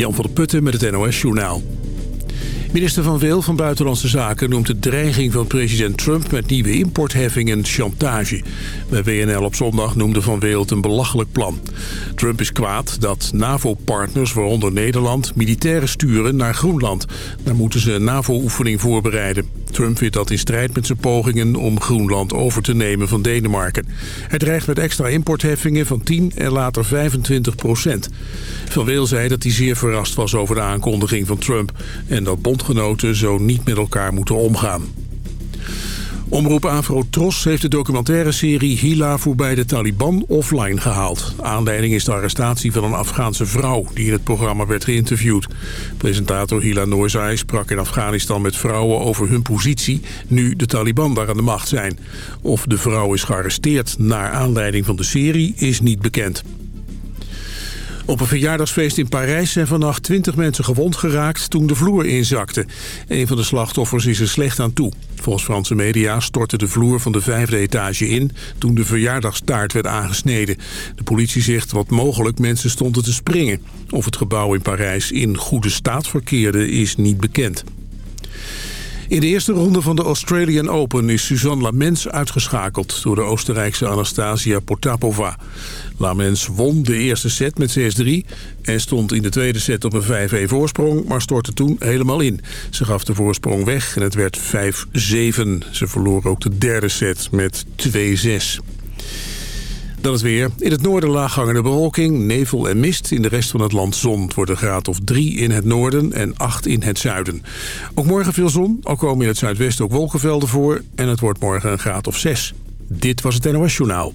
Jan van der Putten met het NOS-journaal. Minister Van Weel van Buitenlandse Zaken noemt de dreiging van president Trump met nieuwe importheffingen chantage. Bij WNL op zondag noemde Van Weel het een belachelijk plan. Trump is kwaad dat NAVO-partners, waaronder Nederland, militairen sturen naar Groenland. Daar moeten ze een NAVO-oefening voorbereiden. Trump vindt dat in strijd met zijn pogingen om Groenland over te nemen van Denemarken. Hij dreigt met extra importheffingen van 10 en later 25 procent. Van Weel zei dat hij zeer verrast was over de aankondiging van Trump... en dat bondgenoten zo niet met elkaar moeten omgaan. Omroep Afro Tros heeft de documentaire serie Hila voorbij de Taliban offline gehaald. Aanleiding is de arrestatie van een Afghaanse vrouw die in het programma werd geïnterviewd. Presentator Hila Noorzai sprak in Afghanistan met vrouwen over hun positie nu de Taliban daar aan de macht zijn. Of de vrouw is gearresteerd naar aanleiding van de serie is niet bekend. Op een verjaardagsfeest in Parijs zijn vannacht 20 mensen gewond geraakt toen de vloer inzakte. Een van de slachtoffers is er slecht aan toe. Volgens Franse media stortte de vloer van de vijfde etage in toen de verjaardagstaart werd aangesneden. De politie zegt wat mogelijk mensen stonden te springen. Of het gebouw in Parijs in goede staat verkeerde is niet bekend. In de eerste ronde van de Australian Open is Suzanne Lamens uitgeschakeld... door de Oostenrijkse Anastasia Potapova. Lamens won de eerste set met 6-3 en stond in de tweede set op een 5-1 voorsprong... maar stortte toen helemaal in. Ze gaf de voorsprong weg en het werd 5-7. Ze verloor ook de derde set met 2-6. Dan het weer. In het noorden laaghangende bewolking, nevel en mist. In de rest van het land zon. Het wordt een graad of 3 in het noorden en 8 in het zuiden. Ook morgen veel zon, al komen in het zuidwesten ook wolkenvelden voor. En het wordt morgen een graad of 6. Dit was het NOS Journaal.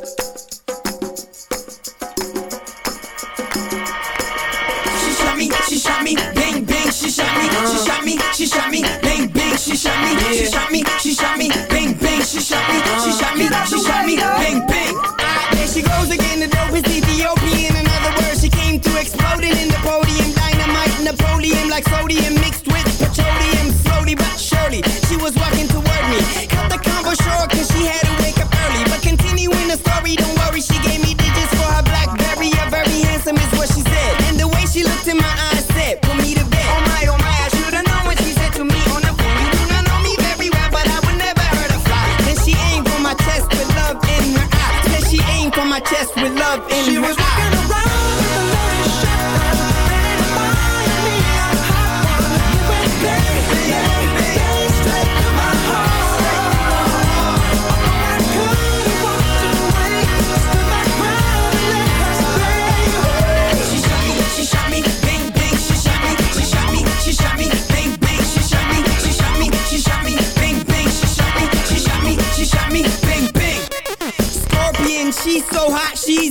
She shot me, she shot me, she shot me, bang bang, she shot me, she shot me, she shot me, bang bang. Ah, there she goes again, the dope is Ethiopian. In other words, she came to exploding in the podium, dynamite, Napoleon like sodium mixed with love in She her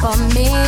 for me.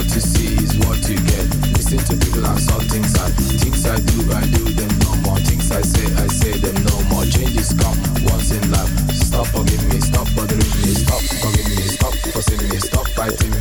What you see is what you get. Listen to people and saw things I things I do, I do them no more. Things I say, I say them no more. Changes come once in life. Stop forgive me, stop bothering me, stop forgive me, stop forcing me, stop fighting me.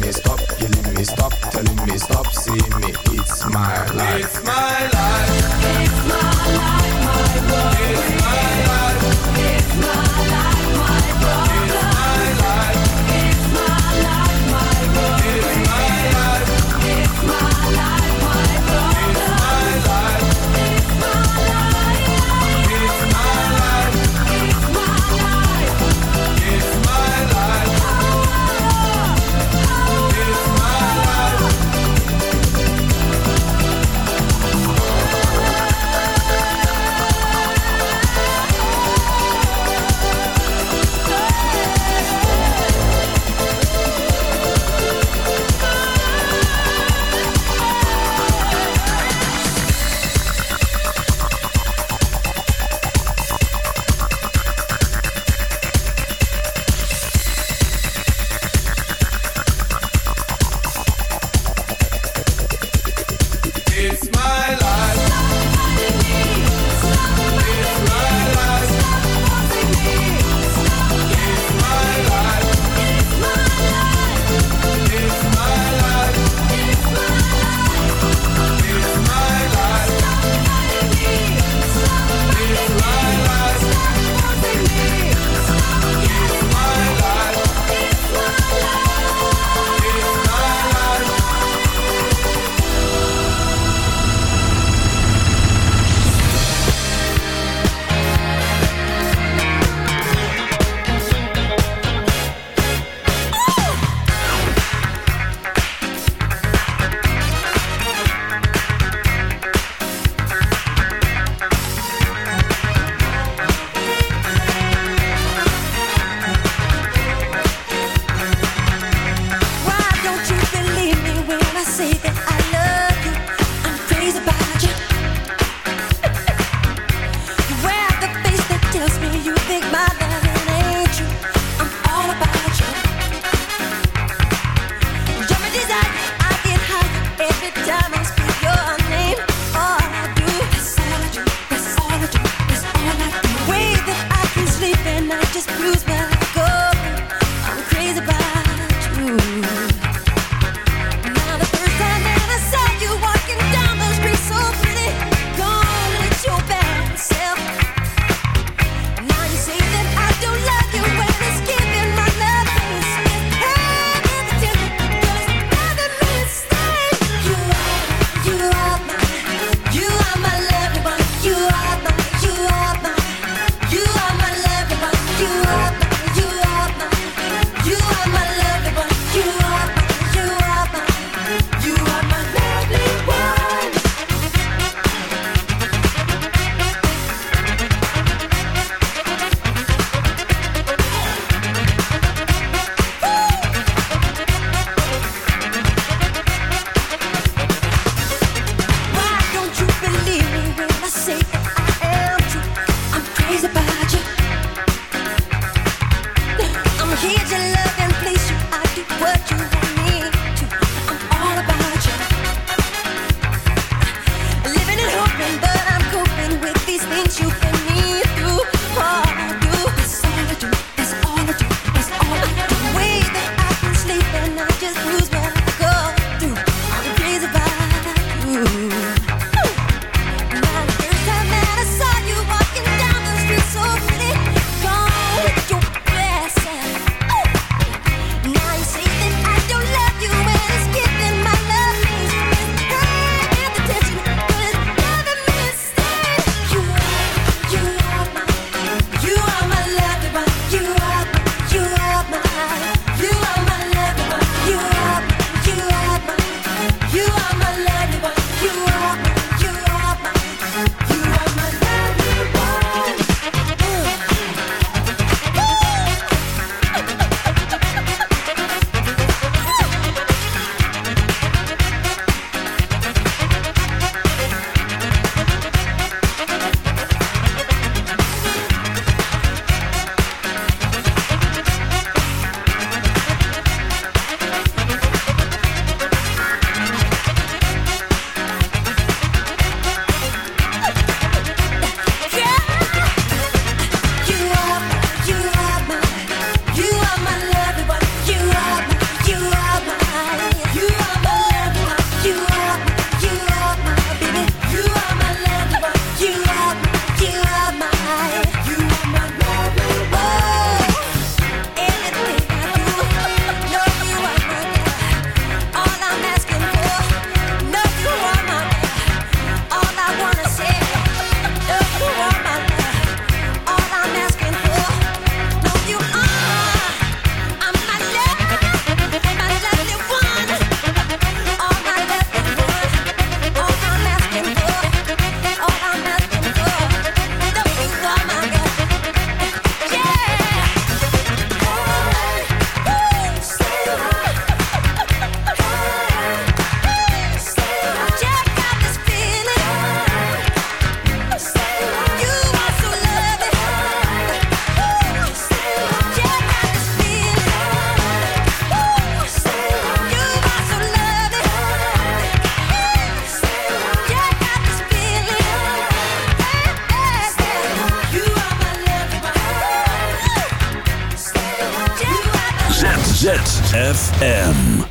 FM.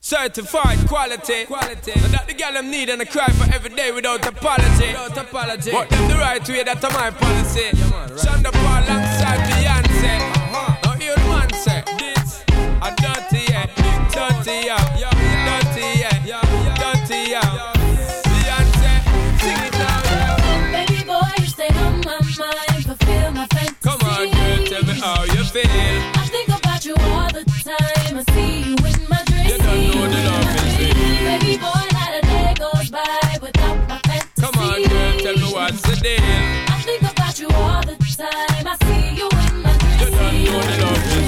Certified quality. quality. That the girl I'm need and I cry for every day without apology. Without apology. But them the right way, that's my policy. Yeah, man, right. Alongside Beyonce. Uh-huh. Now hear the man say, this, I'm dirty, yeah, dirty, yeah. I think about you all the time. I see you in my dreams.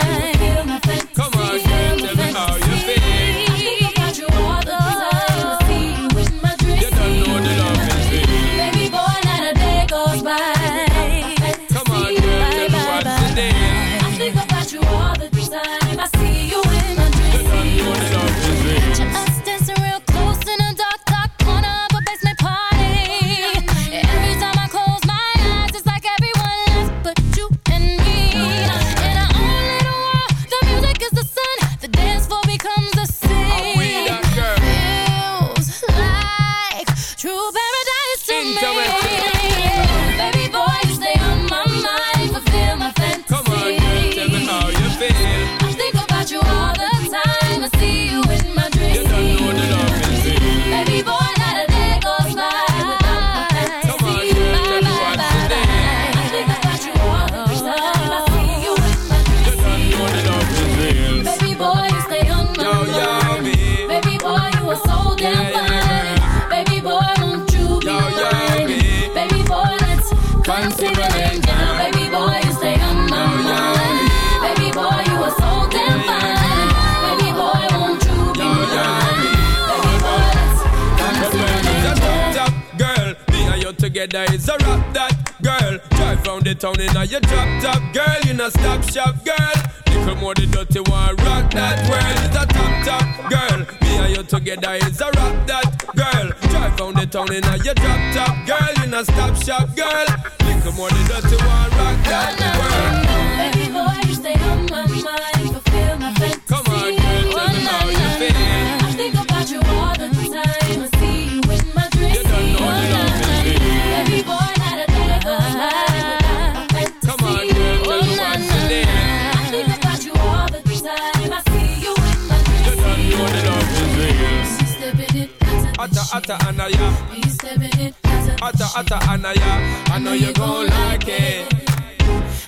atta atta anaya. He's stepping in atta atta anaya. I know you gon' like it.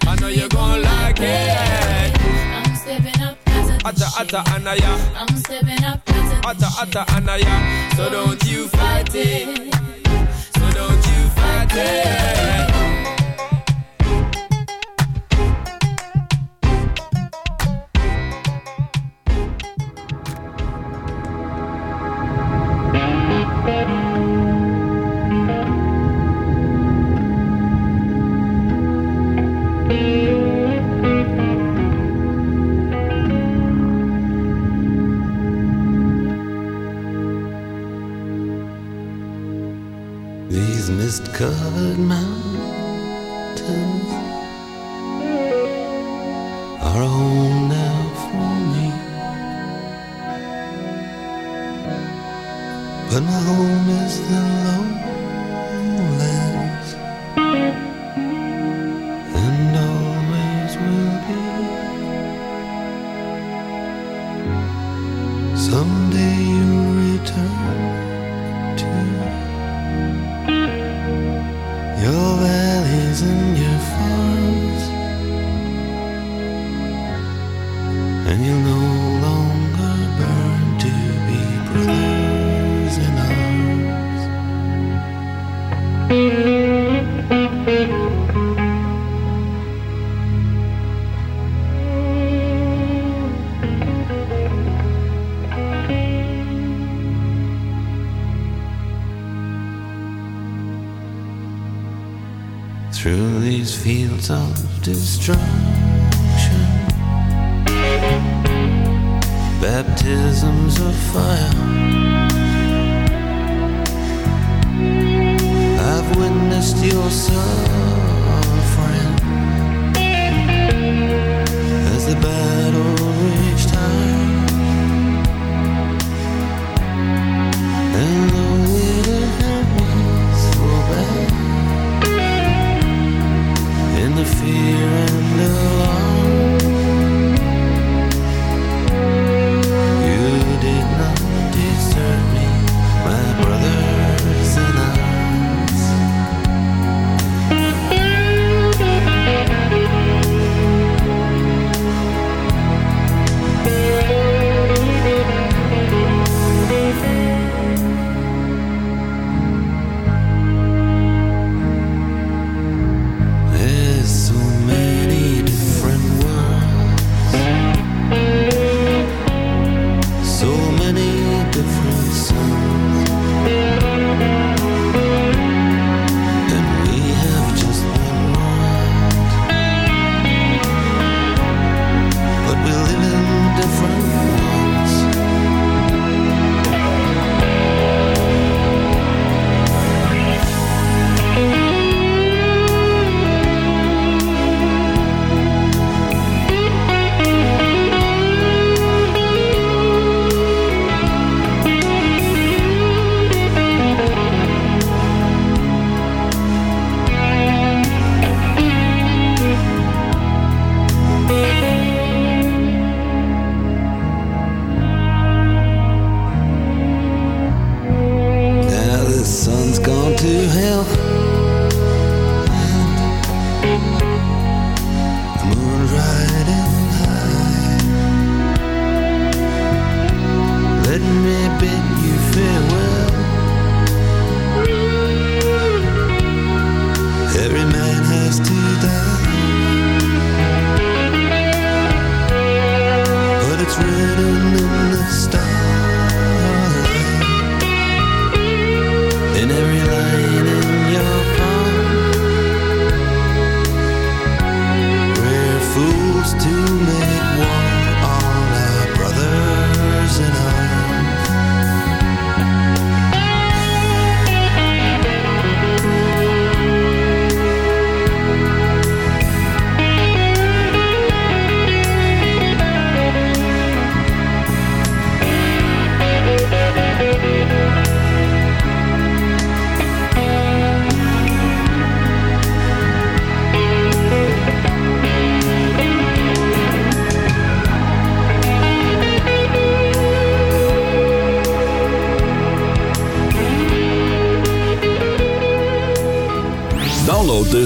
I know you gon' like it. I'm stepping up. Atta atta anaya. I'm stepping up. Atta atta anaya. So don't you fight it. So don't you fight it. Covered my through these fields of destruction. Baptisms of fire. I've witnessed your sorrow. the fear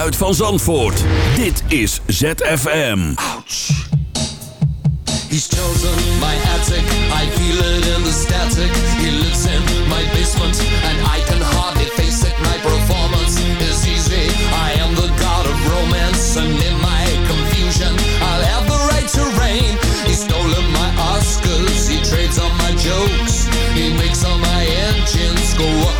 Geluid van Zandvoort. Dit is ZFM. He's chosen my attic, I feel it in the static. He lives in my basement, and I can hardly face it. My performance is easy. I am the god of romance, and in my confusion, I'll have the right to reign. He's stolen my Oscars, he trades on my jokes. He makes all my engines go up,